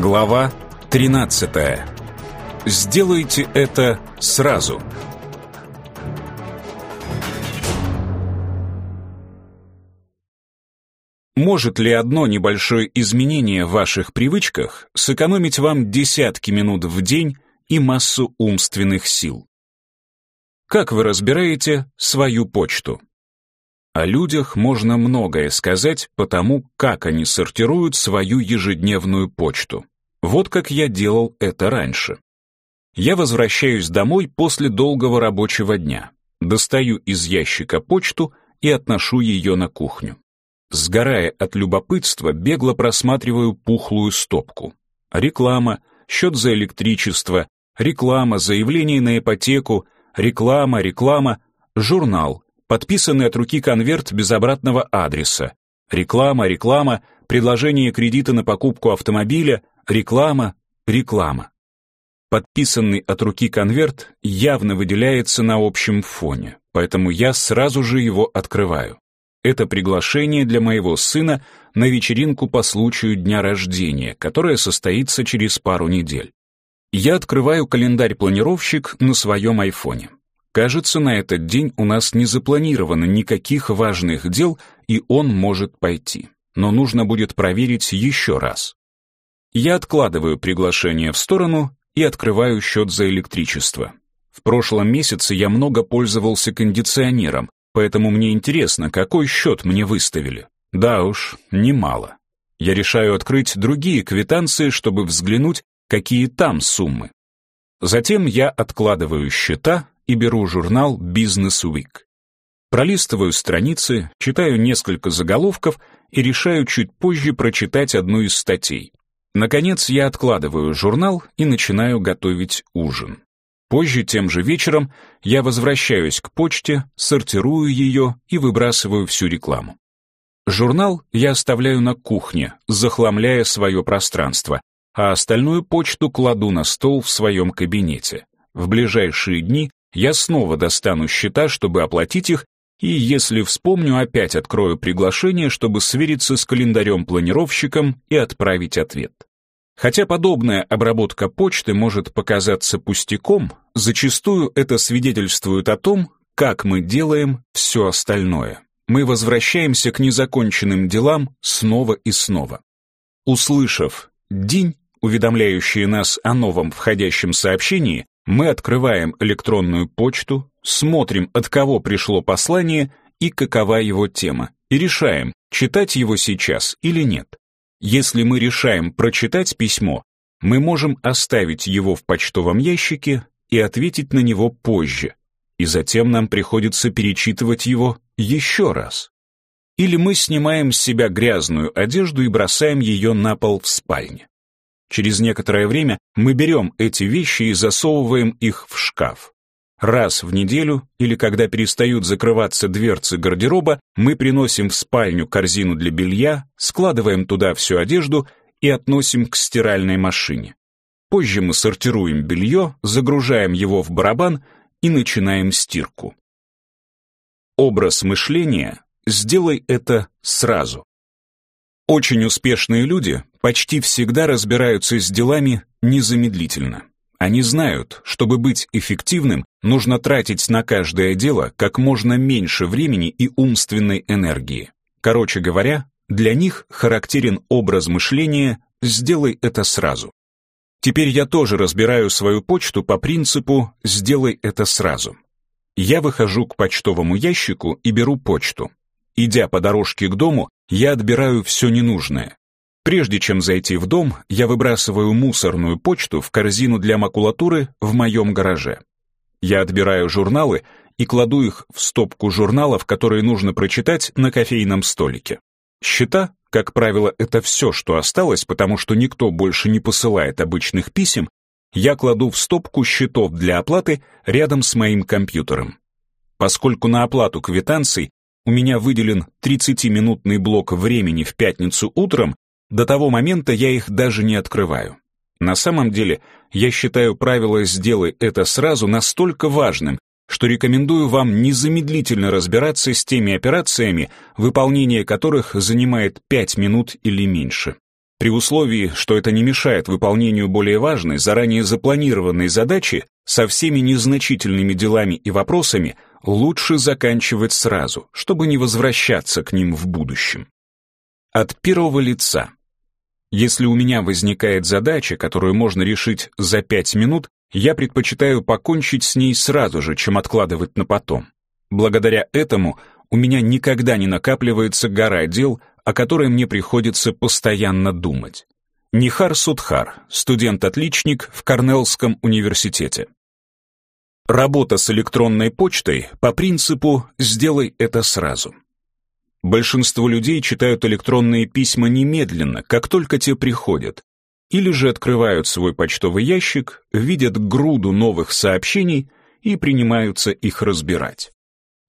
Глава 13. Сделайте это сразу. Может ли одно небольшое изменение в ваших привычках сэкономить вам десятки минут в день и массу умственных сил? Как вы разбираете свою почту? О людях можно многое сказать по тому, как они сортируют свою ежедневную почту. Вот как я делал это раньше. Я возвращаюсь домой после долгого рабочего дня, достаю из ящика почту и отношу ее на кухню. Сгорая от любопытства, бегло просматриваю пухлую стопку. Реклама, счет за электричество, реклама, заявление на ипотеку, реклама, реклама, журнал, подписанный от руки конверт без обратного адреса, реклама, реклама, предложение кредита на покупку автомобиля, реклама, реклама. Подписанный от руки конверт явно выделяется на общем фоне, поэтому я сразу же его открываю. Это приглашение для моего сына на вечеринку по случаю дня рождения, которая состоится через пару недель. Я открываю календарь-планировщик на своем айфоне. Кажется, на этот день у нас не запланировано никаких важных дел, и он может пойти. Но нужно будет проверить еще раз. Я откладываю приглашение в сторону и открываю счет за электричество. В прошлом месяце я много пользовался кондиционером, поэтому мне интересно, какой счет мне выставили. Да уж, немало. Я решаю открыть другие квитанции, чтобы взглянуть, какие там суммы. Затем я откладываю счета и беру журнал Business Week. Пролистываю страницы, читаю несколько заголовков и решаю чуть позже прочитать одну из статей. Наконец я откладываю журнал и начинаю готовить ужин. Позже, тем же вечером, я возвращаюсь к почте, сортирую ее и выбрасываю всю рекламу. Журнал я оставляю на кухне, захламляя свое пространство, а остальную почту кладу на стол в своем кабинете. В ближайшие дни я снова достану счета, чтобы оплатить их, и если вспомню, опять открою приглашение, чтобы свериться с календарем-планировщиком и отправить ответ. Хотя подобная обработка почты может показаться пустяком, зачастую это свидетельствует о том, как мы делаем все остальное. Мы возвращаемся к незаконченным делам снова и снова. Услышав «день», уведомляющие нас о новом входящем сообщении, мы открываем электронную почту, смотрим, от кого пришло послание и какова его тема, и решаем, читать его сейчас или нет. Если мы решаем прочитать письмо, мы можем оставить его в почтовом ящике и ответить на него позже, и затем нам приходится перечитывать его еще раз. Или мы снимаем с себя грязную одежду и бросаем ее на пол в спальне. Через некоторое время мы берем эти вещи и засовываем их в шкаф. Раз в неделю или когда перестают закрываться дверцы гардероба, мы приносим в спальню корзину для белья, складываем туда всю одежду и относим к стиральной машине. Позже мы сортируем белье, загружаем его в барабан и начинаем стирку. Образ мышления «сделай это сразу». Очень успешные люди почти всегда разбираются с делами незамедлительно. Они знают, чтобы быть эффективным, нужно тратить на каждое дело как можно меньше времени и умственной энергии. Короче говоря, для них характерен образ мышления «сделай это сразу». Теперь я тоже разбираю свою почту по принципу «сделай это сразу». Я выхожу к почтовому ящику и беру почту. Идя по дорожке к дому, я отбираю все ненужное. Прежде чем зайти в дом, я выбрасываю мусорную почту в корзину для макулатуры в моем гараже. Я отбираю журналы и кладу их в стопку журналов, которые нужно прочитать на кофейном столике. Счета, как правило, это все, что осталось, потому что никто больше не посылает обычных писем, я кладу в стопку счетов для оплаты рядом с моим компьютером. Поскольку на оплату квитанций у меня выделен 30-минутный блок времени в пятницу утром, до того момента я их даже не открываю. На самом деле, я считаю правило «сделай это сразу» настолько важным, что рекомендую вам незамедлительно разбираться с теми операциями, выполнение которых занимает 5 минут или меньше. При условии, что это не мешает выполнению более важной, заранее запланированной задачи, со всеми незначительными делами и вопросами лучше заканчивать сразу, чтобы не возвращаться к ним в будущем. От первого лица. Если у меня возникает задача, которую можно решить за пять минут, я предпочитаю покончить с ней сразу же, чем откладывать на потом. Благодаря этому у меня никогда не накапливается гора дел, о которой мне приходится постоянно думать. Нихар Судхар, студент-отличник в Корнеллском университете. Работа с электронной почтой по принципу «сделай это сразу». Большинство людей читают электронные письма немедленно, как только те приходят, или же открывают свой почтовый ящик, видят груду новых сообщений и принимаются их разбирать.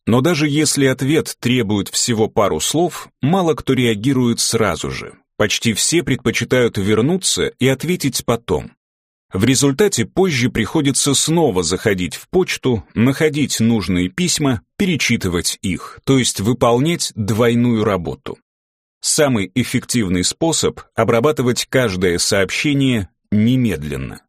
Но даже если ответ требует всего пару слов, мало кто реагирует сразу же. Почти все предпочитают вернуться и ответить потом. В результате позже приходится снова заходить в почту, находить нужные письма, перечитывать их, то есть выполнять двойную работу. Самый эффективный способ — обрабатывать каждое сообщение немедленно.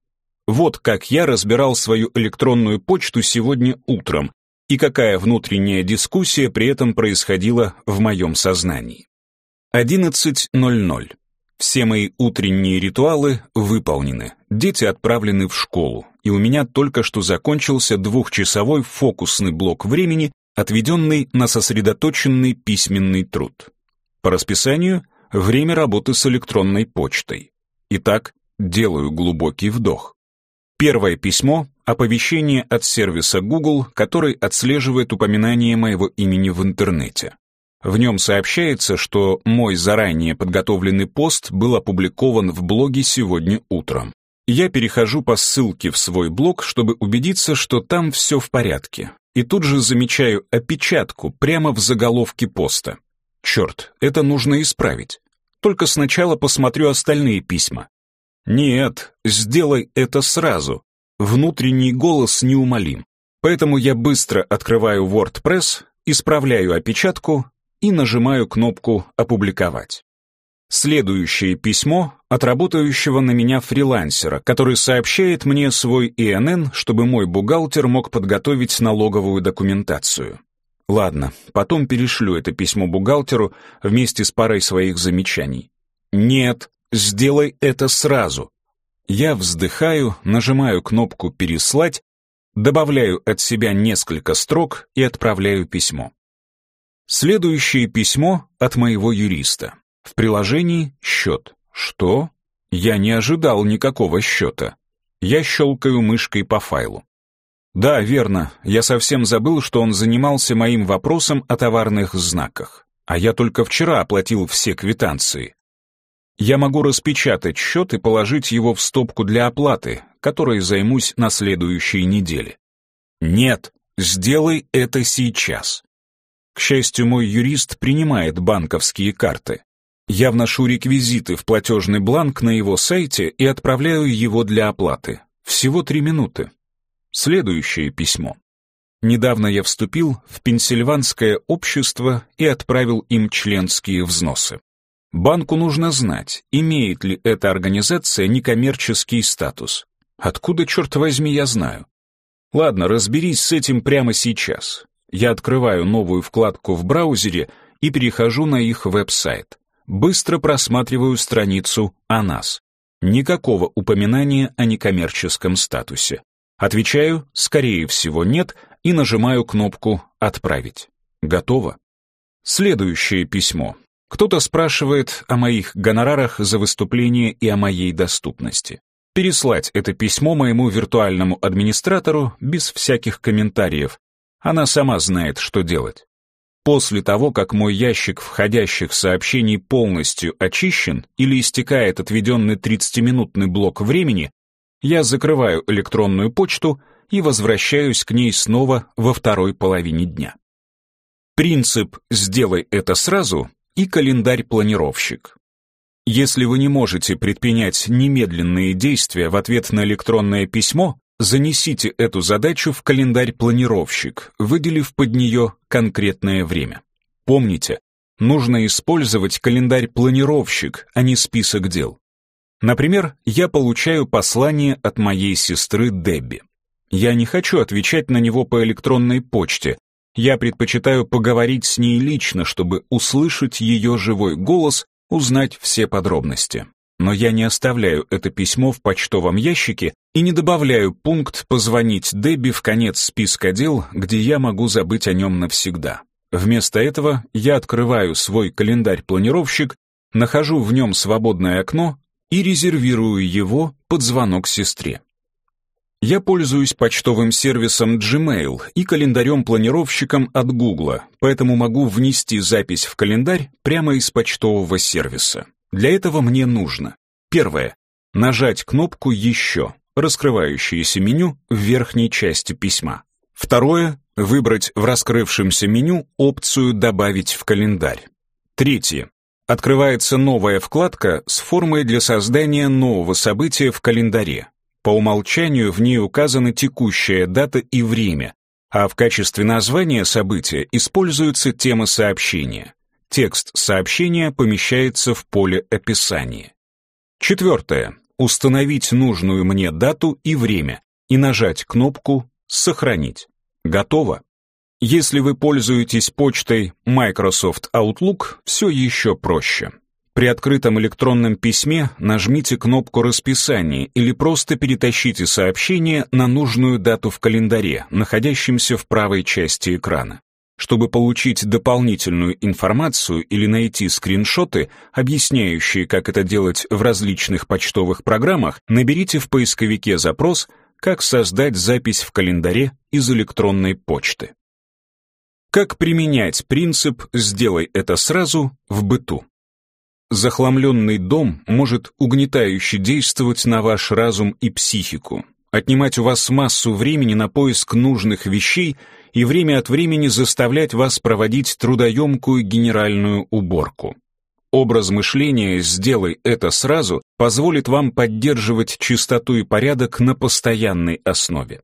Вот как я разбирал свою электронную почту сегодня утром и какая внутренняя дискуссия при этом происходила в моем сознании. 11.00. Все мои утренние ритуалы выполнены, дети отправлены в школу, и у меня только что закончился двухчасовой фокусный блок времени, отведенный на сосредоточенный письменный труд. По расписанию — время работы с электронной почтой. Итак, делаю глубокий вдох. Первое письмо — оповещение от сервиса Google, который отслеживает упоминание моего имени в интернете. В нем сообщается, что мой заранее подготовленный пост был опубликован в блоге сегодня утром. Я перехожу по ссылке в свой блог, чтобы убедиться, что там все в порядке. И тут же замечаю опечатку прямо в заголовке поста. Черт, это нужно исправить. Только сначала посмотрю остальные письма. Нет, сделай это сразу. Внутренний голос неумолим. Поэтому я быстро открываю WordPress, исправляю опечатку и нажимаю кнопку «Опубликовать». Следующее письмо от работающего на меня фрилансера, который сообщает мне свой ИНН, чтобы мой бухгалтер мог подготовить налоговую документацию. Ладно, потом перешлю это письмо бухгалтеру вместе с парой своих замечаний. Нет, сделай это сразу. Я вздыхаю, нажимаю кнопку «Переслать», добавляю от себя несколько строк и отправляю письмо. Следующее письмо от моего юриста. В приложении «Счет». Что? Я не ожидал никакого счета. Я щелкаю мышкой по файлу. Да, верно, я совсем забыл, что он занимался моим вопросом о товарных знаках. А я только вчера оплатил все квитанции. Я могу распечатать счет и положить его в стопку для оплаты, которой займусь на следующей неделе. Нет, сделай это сейчас. К счастью, мой юрист принимает банковские карты. Я вношу реквизиты в платежный бланк на его сайте и отправляю его для оплаты. Всего три минуты. Следующее письмо. Недавно я вступил в Пенсильванское общество и отправил им членские взносы. Банку нужно знать, имеет ли эта организация некоммерческий статус. Откуда, черт возьми, я знаю? Ладно, разберись с этим прямо сейчас. Я открываю новую вкладку в браузере и перехожу на их веб-сайт. Быстро просматриваю страницу о нас. Никакого упоминания о некоммерческом статусе. Отвечаю «скорее всего нет» и нажимаю кнопку «Отправить». Готово. Следующее письмо. Кто-то спрашивает о моих гонорарах за выступление и о моей доступности. Переслать это письмо моему виртуальному администратору без всяких комментариев, она сама знает, что делать. После того, как мой ящик входящих сообщений полностью очищен или истекает отведенный 30-минутный блок времени, я закрываю электронную почту и возвращаюсь к ней снова во второй половине дня. Принцип «сделай это сразу» и календарь-планировщик. Если вы не можете предпринять немедленные действия в ответ на электронное письмо, Занесите эту задачу в календарь-планировщик, выделив под нее конкретное время. Помните, нужно использовать календарь-планировщик, а не список дел. Например, я получаю послание от моей сестры Дебби. Я не хочу отвечать на него по электронной почте. Я предпочитаю поговорить с ней лично, чтобы услышать ее живой голос, узнать все подробности. Но я не оставляю это письмо в почтовом ящике и не добавляю пункт «позвонить Дебби» в конец списка дел, где я могу забыть о нем навсегда. Вместо этого я открываю свой календарь-планировщик, нахожу в нем свободное окно и резервирую его под звонок сестре. Я пользуюсь почтовым сервисом Gmail и календарем-планировщиком от Google, поэтому могу внести запись в календарь прямо из почтового сервиса. Для этого мне нужно первое нажать кнопку «Еще», раскрывающееся меню в верхней части письма. Второе выбрать в раскрывшемся меню опцию «Добавить в календарь». Третье открывается новая вкладка с формой для создания нового события в календаре. По умолчанию в ней указана текущая дата и время, а в качестве названия события используется тема сообщения. Текст сообщения помещается в поле описания. Четвертое. Установить нужную мне дату и время и нажать кнопку «Сохранить». Готово. Если вы пользуетесь почтой Microsoft Outlook, все еще проще. При открытом электронном письме нажмите кнопку «Расписание» или просто перетащите сообщение на нужную дату в календаре, находящемся в правой части экрана. Чтобы получить дополнительную информацию или найти скриншоты, объясняющие, как это делать в различных почтовых программах, наберите в поисковике запрос «Как создать запись в календаре из электронной почты». Как применять принцип «сделай это сразу» в быту? Захламленный дом может угнетающе действовать на ваш разум и психику, отнимать у вас массу времени на поиск нужных вещей и время от времени заставлять вас проводить трудоемкую генеральную уборку. Образ мышления «сделай это сразу» позволит вам поддерживать чистоту и порядок на постоянной основе.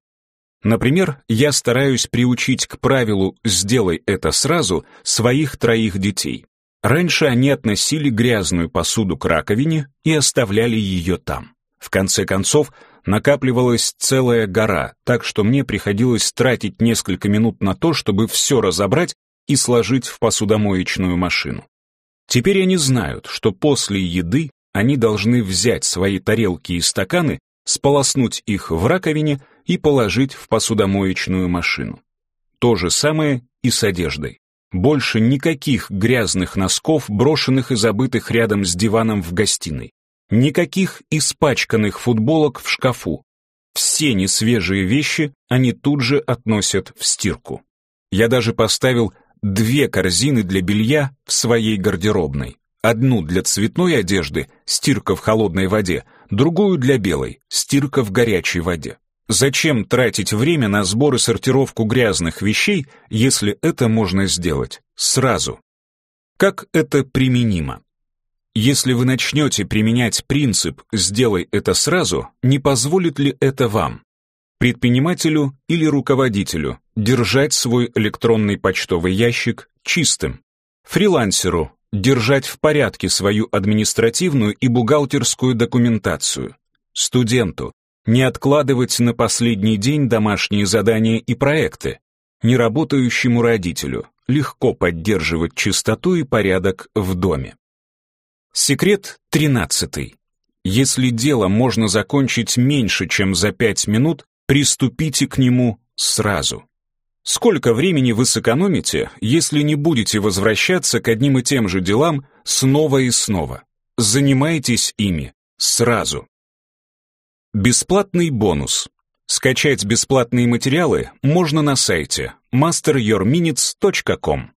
Например, я стараюсь приучить к правилу «сделай это сразу» своих троих детей. Раньше они относили грязную посуду к раковине и оставляли ее там. В конце концов, накапливалась целая гора, так что мне приходилось тратить несколько минут на то, чтобы все разобрать и сложить в посудомоечную машину. Теперь они знают, что после еды они должны взять свои тарелки и стаканы, сполоснуть их в раковине и положить в посудомоечную машину. То же самое и с одеждой. Больше никаких грязных носков, брошенных и забытых рядом с диваном в гостиной. Никаких испачканных футболок в шкафу. Все несвежие вещи они тут же относят в стирку. Я даже поставил две корзины для белья в своей гардеробной. Одну для цветной одежды, стирка в холодной воде, другую для белой, стирка в горячей воде. Зачем тратить время на сбор и сортировку грязных вещей, если это можно сделать сразу? Как это применимо? Если вы начнете применять принцип «сделай это сразу», не позволит ли это вам, предпринимателю или руководителю, держать свой электронный почтовый ящик чистым, фрилансеру держать в порядке свою административную и бухгалтерскую документацию, студенту не откладывать на последний день домашние задания и проекты, неработающему родителю легко поддерживать чистоту и порядок в доме. Секрет 13. Если дело можно закончить меньше, чем за 5 минут, приступите к нему сразу. Сколько времени вы сэкономите, если не будете возвращаться к одним и тем же делам снова и снова? Занимайтесь ими сразу. Бесплатный бонус. Скачать бесплатные материалы можно на сайте masteryourminutes.com.